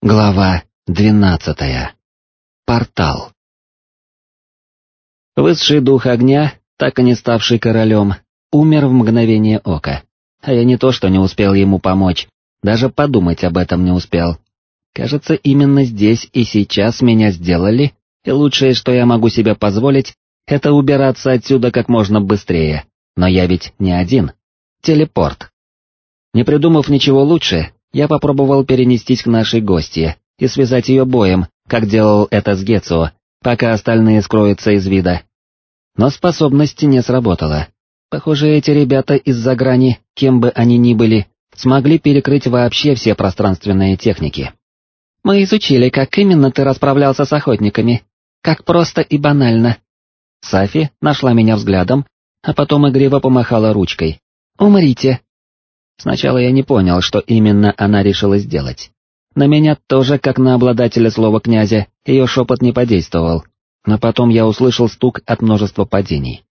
Глава двенадцатая. Портал. Высший дух огня, так и не ставший королем, умер в мгновение ока. А я не то что не успел ему помочь, даже подумать об этом не успел. Кажется, именно здесь и сейчас меня сделали, и лучшее, что я могу себе позволить, это убираться отсюда как можно быстрее. Но я ведь не один. Телепорт. Не придумав ничего лучше, я попробовал перенестись к нашей гостье и связать ее боем, как делал это с Гетсо, пока остальные скроются из вида. Но способность не сработала. Похоже, эти ребята из-за грани, кем бы они ни были, смогли перекрыть вообще все пространственные техники. «Мы изучили, как именно ты расправлялся с охотниками. Как просто и банально». Сафи нашла меня взглядом, а потом игриво помахала ручкой. «Умрите, Сначала я не понял, что именно она решила сделать. На меня тоже, как на обладателя слова князя, ее шепот не подействовал, но потом я услышал стук от множества падений.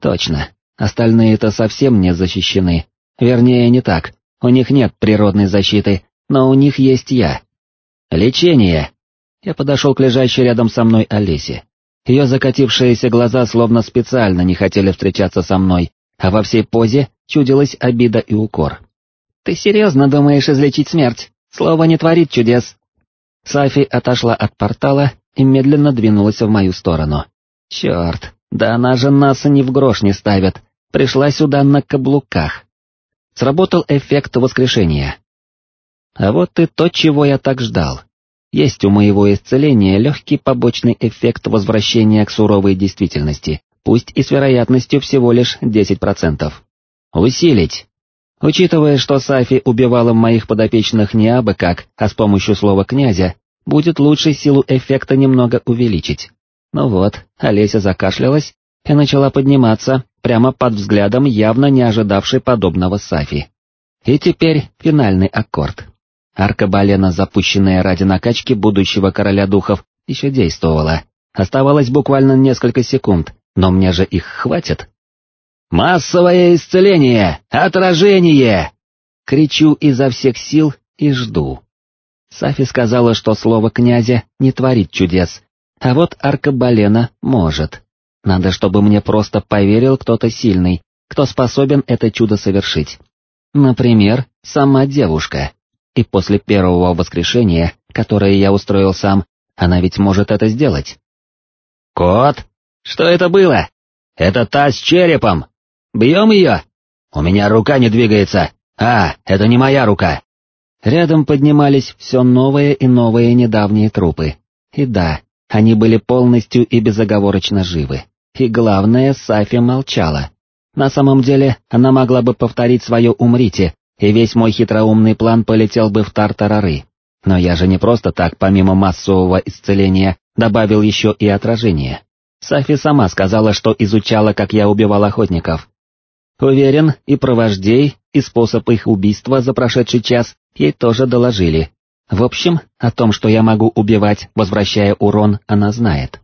Точно, остальные-то совсем не защищены. Вернее, не так, у них нет природной защиты, но у них есть я. Лечение! Я подошел к лежащей рядом со мной Олесе. Ее закатившиеся глаза словно специально не хотели встречаться со мной, а во всей позе чудилась обида и укор. «Ты серьезно думаешь излечить смерть? Слово не творит чудес!» Сафи отошла от портала и медленно двинулась в мою сторону. «Черт, да она же нас ни в грош не ставит, пришла сюда на каблуках». Сработал эффект воскрешения. А вот и то, чего я так ждал. Есть у моего исцеления легкий побочный эффект возвращения к суровой действительности, пусть и с вероятностью всего лишь 10%. Усилить. Учитывая, что Сафи убивала моих подопечных не абы как, а с помощью слова «князя», будет лучше силу эффекта немного увеличить. Ну вот, Олеся закашлялась и начала подниматься, прямо под взглядом явно не ожидавшей подобного Сафи. И теперь финальный аккорд. Аркабалена, запущенная ради накачки будущего короля духов, еще действовала. Оставалось буквально несколько секунд, но мне же их хватит. «Массовое исцеление! Отражение!» Кричу изо всех сил и жду. Сафи сказала, что слово князя не творит чудес, а вот аркабалена может. Надо, чтобы мне просто поверил кто-то сильный, кто способен это чудо совершить. Например, сама девушка. И после первого воскрешения, которое я устроил сам, она ведь может это сделать. «Кот, что это было? Это та с черепом, Бьем ее? У меня рука не двигается. А, это не моя рука. Рядом поднимались все новые и новые недавние трупы. И да, они были полностью и безоговорочно живы. И главное, Сафи молчала. На самом деле, она могла бы повторить свое «умрите», и весь мой хитроумный план полетел бы в тартарары. Но я же не просто так, помимо массового исцеления, добавил еще и отражение. Сафи сама сказала, что изучала, как я убивал охотников, Уверен, и провождей, и способ их убийства за прошедший час ей тоже доложили. В общем, о том, что я могу убивать, возвращая урон, она знает.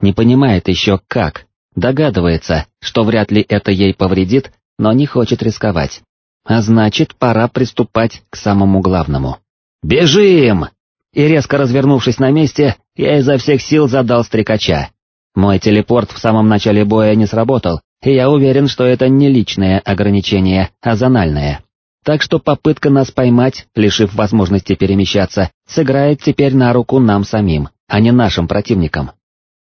Не понимает еще как, догадывается, что вряд ли это ей повредит, но не хочет рисковать. А значит, пора приступать к самому главному. «Бежим!» И резко развернувшись на месте, я изо всех сил задал стрекача. Мой телепорт в самом начале боя не сработал, и я уверен, что это не личное ограничение, а зональное. Так что попытка нас поймать, лишив возможности перемещаться, сыграет теперь на руку нам самим, а не нашим противникам.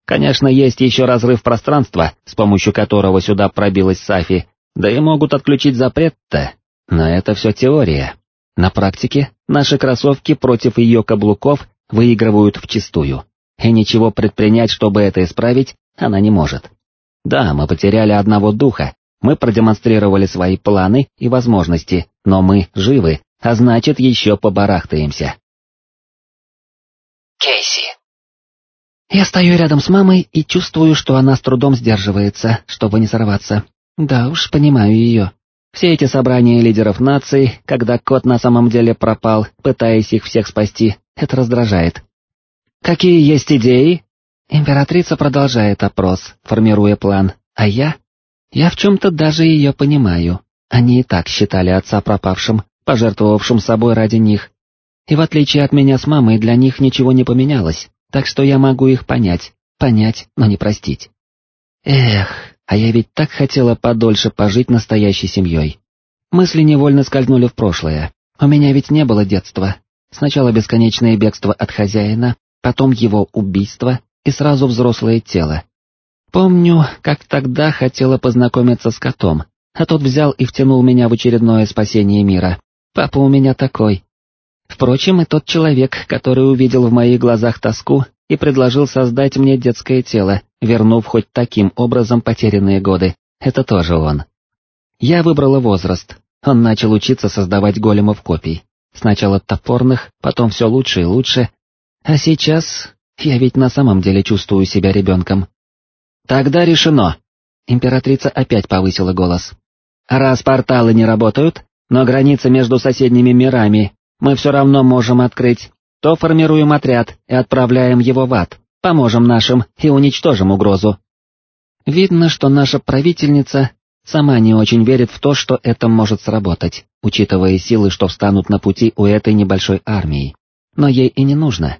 Конечно, есть еще разрыв пространства, с помощью которого сюда пробилась Сафи, да и могут отключить запрет-то, но это все теория. На практике наши кроссовки против ее каблуков выигрывают вчистую, и ничего предпринять, чтобы это исправить, она не может. Да, мы потеряли одного духа, мы продемонстрировали свои планы и возможности, но мы живы, а значит еще побарахтаемся. Кейси. Я стою рядом с мамой и чувствую, что она с трудом сдерживается, чтобы не сорваться. Да уж, понимаю ее. Все эти собрания лидеров наций, когда кот на самом деле пропал, пытаясь их всех спасти, это раздражает. «Какие есть идеи?» Императрица продолжает опрос, формируя план, а я? Я в чем-то даже ее понимаю. Они и так считали отца пропавшим, пожертвовавшим собой ради них. И в отличие от меня с мамой, для них ничего не поменялось, так что я могу их понять, понять, но не простить. Эх, а я ведь так хотела подольше пожить настоящей семьей. Мысли невольно скользнули в прошлое. У меня ведь не было детства. Сначала бесконечное бегство от хозяина, потом его убийство и сразу взрослое тело. Помню, как тогда хотела познакомиться с котом, а тот взял и втянул меня в очередное спасение мира. Папа у меня такой. Впрочем, и тот человек, который увидел в моих глазах тоску и предложил создать мне детское тело, вернув хоть таким образом потерянные годы, это тоже он. Я выбрала возраст, он начал учиться создавать големов копий. Сначала топорных, потом все лучше и лучше, а сейчас я ведь на самом деле чувствую себя ребенком. Тогда решено. Императрица опять повысила голос. Раз порталы не работают, но границы между соседними мирами мы все равно можем открыть, то формируем отряд и отправляем его в ад, поможем нашим и уничтожим угрозу. Видно, что наша правительница сама не очень верит в то, что это может сработать, учитывая силы, что встанут на пути у этой небольшой армии. Но ей и не нужно.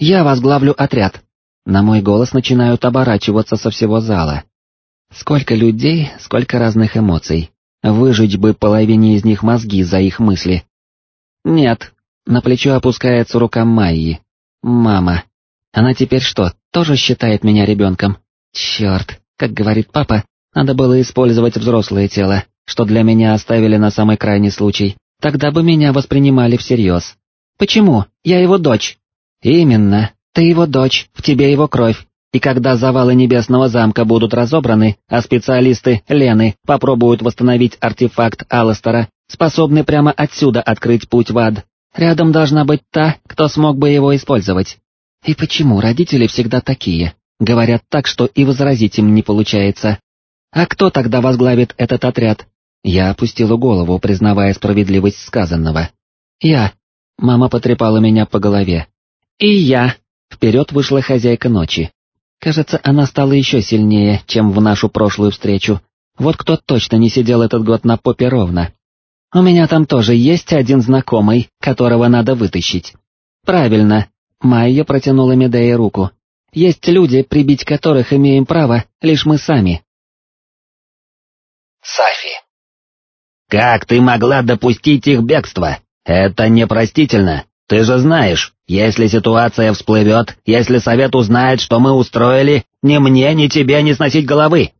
Я возглавлю отряд. На мой голос начинают оборачиваться со всего зала. Сколько людей, сколько разных эмоций. Выжечь бы половине из них мозги за их мысли. Нет, на плечо опускается рука Майи. Мама. Она теперь что, тоже считает меня ребенком? Черт, как говорит папа, надо было использовать взрослое тело, что для меня оставили на самый крайний случай. Тогда бы меня воспринимали всерьез. Почему? Я его дочь. Именно, ты его дочь, в тебе его кровь. И когда завалы Небесного замка будут разобраны, а специалисты Лены попробуют восстановить артефакт Алластера, способный прямо отсюда открыть путь в ад, рядом должна быть та, кто смог бы его использовать. И почему родители всегда такие? Говорят так, что и возразить им не получается. А кто тогда возглавит этот отряд? Я опустила голову, признавая справедливость сказанного. Я. Мама потрепала меня по голове. И я. Вперед вышла хозяйка ночи. Кажется, она стала еще сильнее, чем в нашу прошлую встречу. Вот кто точно не сидел этот год на попе ровно. У меня там тоже есть один знакомый, которого надо вытащить. Правильно. Майя протянула Медее руку. Есть люди, прибить которых имеем право лишь мы сами. Сафи. «Как ты могла допустить их бегство? Это непростительно. Ты же знаешь, если ситуация всплывет, если совет узнает, что мы устроили, ни мне, ни тебе не сносить головы».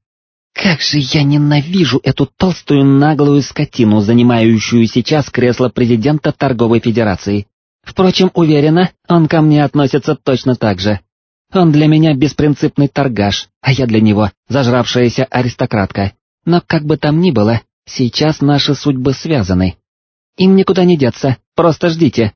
«Как же я ненавижу эту толстую наглую скотину, занимающую сейчас кресло президента торговой федерации. Впрочем, уверена, он ко мне относится точно так же. Он для меня беспринципный торгаш, а я для него зажравшаяся аристократка. Но как бы там ни было, сейчас наши судьбы связаны. Им никуда не деться, просто ждите,